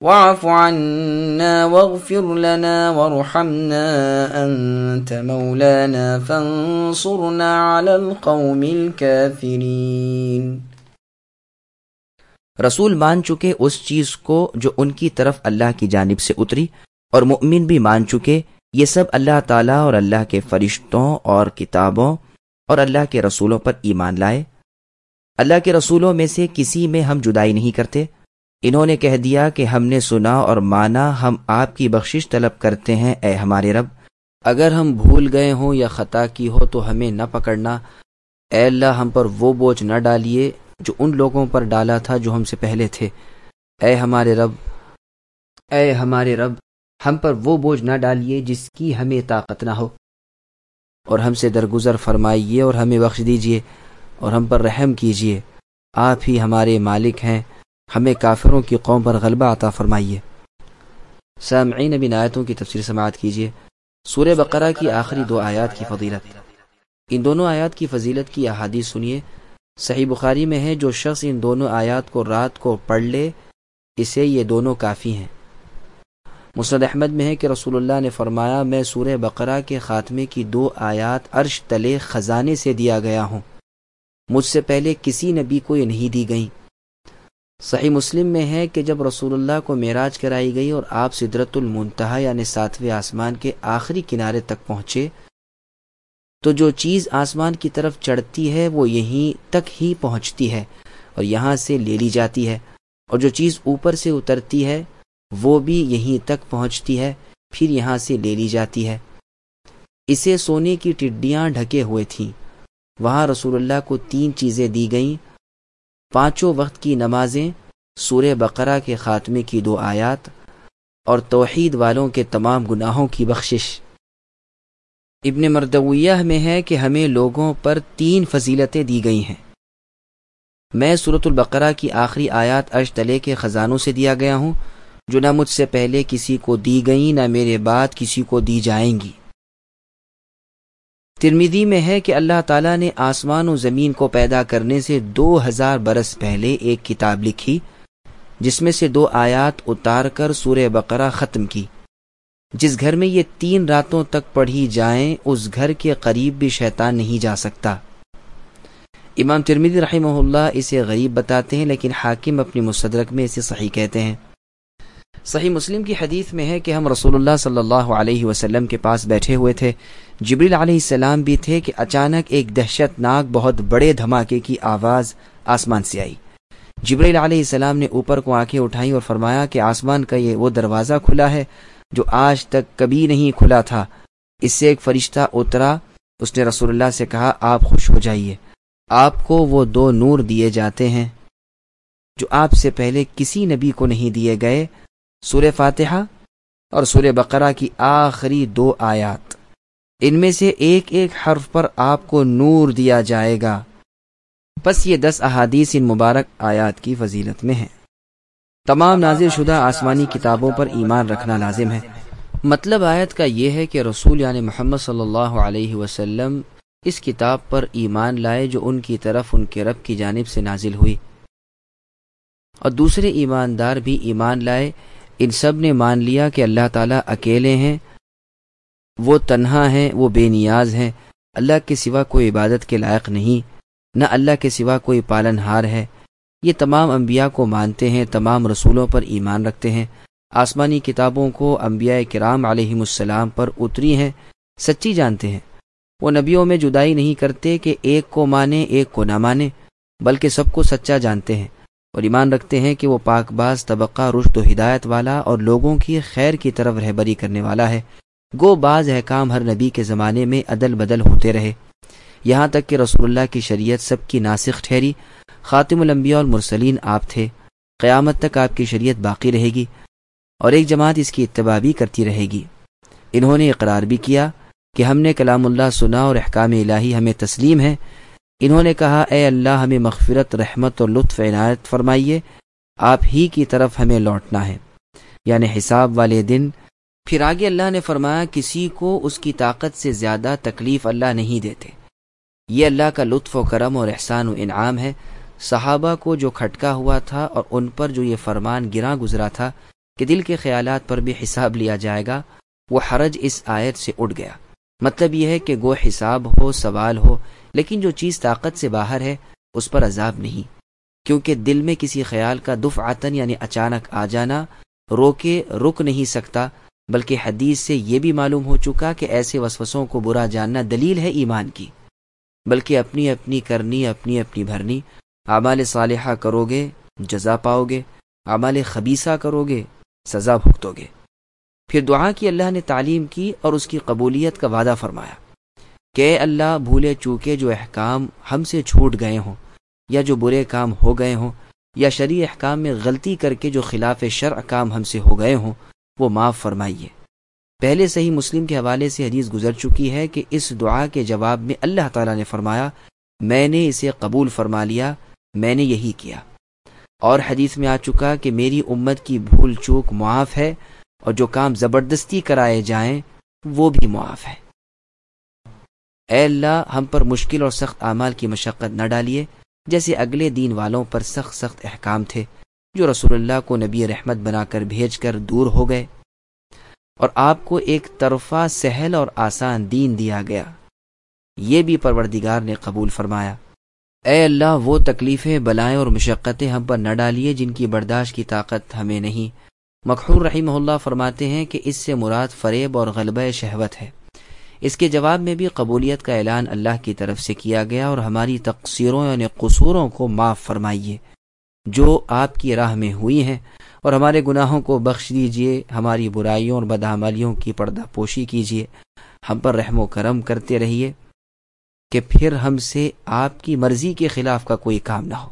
واعف عنا واغفر لنا وارحمنا أنت مولانا فانصرنا على القوم الكافرين۔ رسول مان چکے اس چیز کو جو ان کی طرف اللہ کی جانب سے اتری، اور مؤمن بھی مان چکے یہ سب اللہ تعالیٰ اور اللہ کے فرشتوں اور کتابوں اور اللہ کے رسولوں پر ایمان لائے۔ اللہ کے رسولوں میں سے کسی میں ہم جدائی نہیں کرتے۔ انہوں نے کہہ دیا کہ ہم نے سنا اور مانا ہم آپ کی بخشش طلب کرتے ہیں، اے ہمارے رب۔ اگر ہم بھول گئے ہوں یا خطا کی ہو تو ہمیں نہ پکڑنا۔ اے اللہ، ہم پر وہ بوجھ نہ ڈالیے جو ان لوگوں پر ڈالا تھا جو ہم سے پہلے تھے۔ اے ہمارے رب، اے ہمارے رب، ہم پر وہ بوجھ نہ ڈالیے جس کی ہمیں طاقت نہ ہو۔ اور ہم سے درگزر فرمائیے اور ہمیں بخش دیجیے اور ہم پر رحم کیجیے۔ آپ ہی ہمارے مالک ہیں۔ ہمیں کافروں کی قوم پر غلبہ عطا فرمائیے۔ سامعین ابن آیتوں کی تفسیر سماعت کیجیے۔ سورہ بقرہ کی آخری دو آیات کی فضیلت۔ ان دونوں آیات کی فضیلت کی احادیث سنیے۔ صحیح بخاری میں ہے، جو شخص ان دونوں آیات کو رات کو پڑھ لے، اسے یہ دونوں کافی ہیں۔ مسرد احمد میں ہے کہ رسول اللہ نے فرمایا، میں سورہ بقرہ کے خاتمے کی دو آیات عرش تلے خزانے سے دیا گیا ہوں۔ مجھ سے پہلے کسی نبی کو یہ نہیں دی گئیں۔ صحیح مسلم میں ہے کہ جب رسول اللہ کو معراج کرائی گئی اور آپ سدرت المنتہا یعنی ساتویں آسمان کے آخری کنارے تک پہنچے، تو جو چیز آسمان کی طرف چڑھتی ہے وہ یہیں تک ہی پہنچتی ہے اور یہاں سے لے لی جاتی ہے، اور جو چیز اوپر سے اترتی ہے وہ بھی یہیں تک پہنچتی ہے، پھر یہاں سے لے لی جاتی ہے۔ اسے سونے کی ٹڈیاں ڈھکے ہوئے تھیں۔ وہاں رسول اللہ کو تین چیزیں دی گئیں۔ پانچوں وقت کی نمازیں، سورہ بقرہ کے خاتمے کی دو آیات اور توحید والوں کے تمام گناہوں کی بخشش۔ ابن مردویہ میں ہے کہ ہمیں لوگوں پر تین فضیلتیں دی گئی ہیں۔ میں صورت البقرہ کی آخری آیات اشتلے کے خزانوں سے دیا گیا ہوں، جو نہ مجھ سے پہلے کسی کو دی گئیں، نہ میرے بعد کسی کو دی جائیں گی۔ ترمیدی میں ہے کہ اللہ تعالیٰ نے آسمان و زمین کو پیدا کرنے سے دو ہزار برس پہلے ایک کتاب لکھی، جس میں سے دو آیات اتار کر سورہ بقرہ ختم کی۔ جس گھر میں یہ تین راتوں تک پڑھی جائیں، اس گھر کے قریب بھی شیطان نہیں جا سکتا۔ امام ترمیدی رحمہ اللہ اسے غریب بتاتے ہیں، لیکن حاکم اپنی مصدرک میں اسے صحیح کہتے ہیں۔ صحیح مسلم کی حدیث میں ہے کہ ہم رسول اللہ صلی اللہ علیہ وسلم کے پاس بیٹھے ہوئے تھے۔ جبریل علیہ السلام بھی تھے کہ اچانک ایک دہشت ناک بہت بڑے دھماکے کی آواز آسمان سے آئی۔ جبریل علیہ السلام نے اوپر کو آنکھیں اٹھائیں اور فرمایا کہ آسمان کا یہ وہ دروازہ کھلا ہے جو آج تک کبھی نہیں کھلا تھا۔ اس سے ایک فرشتہ اترا۔ اس نے رسول اللہ سے کہا، آپ خوش ہو جائیے۔ آپ کو وہ دو نور دیے جاتے ہیں جو آپ سے پہلے کسی نبی کو نہیں دیے گئے۔ سور فاتحہ اور سور بقرہ کی آخری دو آیات۔ ان میں سے ایک ایک حرف پر آپ کو نور دیا جائے گا۔ بس یہ دس احادیث ان مبارک آیات کی فضیلت میں ہیں۔ تمام نازل شدہ آسمانی کتابوں پر ایمان رکھنا لازم ہے۔ مطلب آیت کا یہ ہے کہ رسول یعنی محمد صلی اللہ علیہ وسلم اس کتاب پر ایمان لائے جو ان کی طرف ان کے رب کی جانب سے نازل ہوئی۔ اور دوسرے ایماندار بھی ایمان لائے ان سب نے مان لیا کہ اللہ تعالیٰ اکیلے ہیں۔ وہ تنہا ہیں، وہ بے نیاز ہیں۔ اللہ کے سوا کوئی عبادت کے لائق نہیں، نہ اللہ کے سوا کوئی پالن ہار ہے۔ یہ تمام انبیاء کو مانتے ہیں، تمام رسولوں پر ایمان رکھتے ہیں۔ آسمانی کتابوں کو انبیاء کرام علیہ السلام پر اتری ہیں، سچی جانتے ہیں۔ وہ نبیوں میں جدائی نہیں کرتے کہ ایک کو مانے، ایک کو نہ مانے، بلکہ سب کو سچا جانتے ہیں۔ اور ایمان رکھتے ہیں کہ وہ پاک باز طبقہ رشت و ہدایت والا اور لوگوں کی خیر کی طرف رہبری کرنے والا ہے۔ گو بعض احکام ہر نبی کے زمانے میں عدل بدل ہوتے رہے۔ یہاں تک کہ رسول اللہ کی شریعت سب کی ناسخ ٹھہری۔ خاتم الانبیاء المرسلین آپ تھے۔ قیامت تک آپ کی شریعت باقی رہے گی اور ایک جماعت اس کی اتباع بھی کرتی رہے گی۔ انہوں نے اقرار بھی کیا کہ ہم نے کلام اللہ سنا اور احکام الہی ہمیں تسلیم ہے انہوں نے کہا، اے اللہ، ہمیں مغفرت، رحمت اور لطف عنایت فرمائیے، آپ ہی کی طرف ہمیں لوٹنا ہے. یعنی حساب والے دن، پھر آگے اللہ نے فرمایا، کسی کو اس کی طاقت سے زیادہ تکلیف اللہ نہیں دیتے۔ یہ اللہ کا لطف و کرم اور احسان و انعام ہے۔ صحابہ کو جو کھٹکا ہوا تھا اور ان پر جو یہ فرمان گراں گزرا تھا کہ دل کے خیالات پر بھی حساب لیا جائے گا، وہ حرج اس آیت سے اٹھ گیا۔ مطلب یہ ہے کہ گو حساب ہو، سوال ہو لیکن جو چیز طاقت سے باہر ہے، اس پر عذاب نہیں۔ کیونکہ دل میں کسی خیال کا دف آتن یعنی اچانک آ جانا، روکے، رک نہیں سکتا، بلکہ حدیث سے یہ بھی معلوم ہو چکا کہ ایسے وسوسوں کو برا جاننا دلیل ہے ایمان کی۔ بلکہ اپنی اپنی کرنی، اپنی اپنی بھرنی، اعمال صالحہ کرو گے جزا پاؤ گے اعمال خبیصہ کرو گے سزا بھگتو گے پھر دعا کی اللہ نے تعلیم کی اور اس کی قبولیت کا وعدہ فرمایا۔ کہ اللہ بھولے چوکے جو احکام ہم سے چھوٹ گئے ہوں، یا جو برے کام ہو گئے ہوں، یا شرع احکام میں غلطی کر کے جو خلاف شرع کام ہم سے ہو گئے ہوں، وہ معاف فرمائیے۔ پہلے سے ہی مسلم کے حوالے سے حدیث گزر چکی ہے کہ اس دعا کے جواب میں اللہ تعالیٰ نے فرمایا، میں نے اسے قبول فرما لیا، میں نے یہی کیا۔ اور حدیث میں آ چکا کہ میری امت کی بھول چوک معاف ہے اور جو کام زبردستی کرائے جائیں، وہ بھی معاف ہے۔ اے اللہ، ہم پر مشکل اور سخت اعمال کی مشقت نہ ڈالیے، جیسے اگلے دین والوں پر سخت سخت احکام تھے، جو رسول اللہ کو نبی رحمت بنا کر بھیج کر دور ہو گئے۔ اور آپ کو ایک طرفہ سہل اور آسان دین دیا گیا۔ یہ بھی پروردگار نے قبول فرمایا۔ اے اللہ، وہ تکلیفیں، بلائیں اور مشقتیں ہم پر نہ ڈالیے جن کی برداشت کی طاقت ہمیں نہیں۔ مقحور رحمہ اللہ فرماتے ہیں کہ اس سے مراد فریب اور غلبہ شہوت ہے۔ اس کے جواب میں بھی قبولیت کا اعلان اللہ کی طرف سے کیا گیا اور ہماری تقصیروں یعنی قصوروں کو معاف فرمائیے۔ جو آپ کی راہ میں ہوئی ہیں اور ہمارے گناہوں کو بخش دیجیے ہماری برائیوں اور بدعمالیوں کی پردہ پوشی کیجیے ہم پر رحم و کرم کرتے رہیے کہ پھر ہم سے آپ کی مرضی کے خلاف کا کوئی کام نہ ہو۔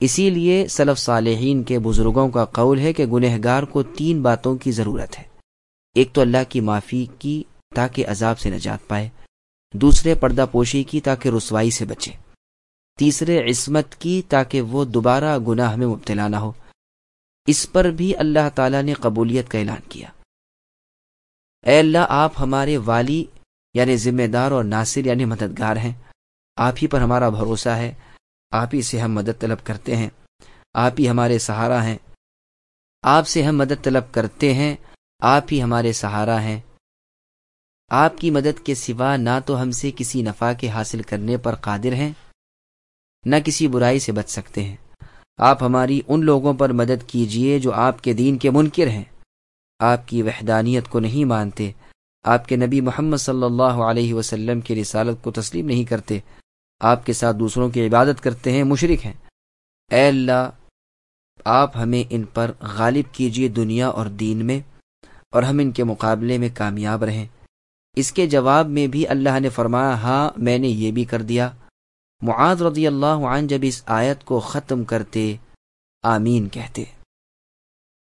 اسی لیے صلف صالحین کے بزرگوں کا قول ہے کہ گنہگار کو تین باتوں کی ضرورت ہے۔ ایک تو اللہ کی معافی کی تاکہ عذاب سے نجات پائے۔ دوسرے پردہ پوشی کی تاکہ رسوائی سے بچے۔ تیسرے، عصمت کی تاکہ وہ دوبارہ گناہ میں مبتلا نہ ہو۔ اس پر بھی اللہ تعالی نے قبولیت کا اعلان کیا۔ اے اللہ، آپ ہمارے والی یعنی ذمہ دار اور ناصر یعنی مددگار ہیں۔ آپ ہی پر ہمارا بھروسہ ہے۔ آپ ہی سے ہم مدد طلب کرتے ہیں۔ آپ ہی ہمارے سہارا ہیں۔ آپ سے ہم مدد طلب کرتے ہیں۔ آپ ہی ہمارے سہارا ہیں۔ آپ کی مدد کے سوا نہ تو ہم سے کسی نفع کے حاصل کرنے پر قادر ہیں، نہ کسی برائی سے بچ سکتے ہیں۔ آپ ہماری ان لوگوں پر مدد کیجیے جو آپ کے دین کے منکر ہیں۔ آپ کی وحدانیت کو نہیں مانتے، آپ کے نبی محمد صلی اللہ علیہ وسلم کی رسالت کو تسلیم نہیں کرتے۔ آپ کے ساتھ دوسروں کی عبادت کرتے ہیں مشرق ہیں۔ اے اللہ، آپ ہمیں ان پر غالب کیجیے دنیا اور دین میں، اور ہم ان کے مقابلے میں کامیاب رہیں۔ اس کے جواب میں بھی اللہ نے فرمایا ہاں میں نے یہ بھی کر دیا۔ معاذ رضی اللہ عنہ جب اس آیت کو ختم کرتے، آمین کہتے۔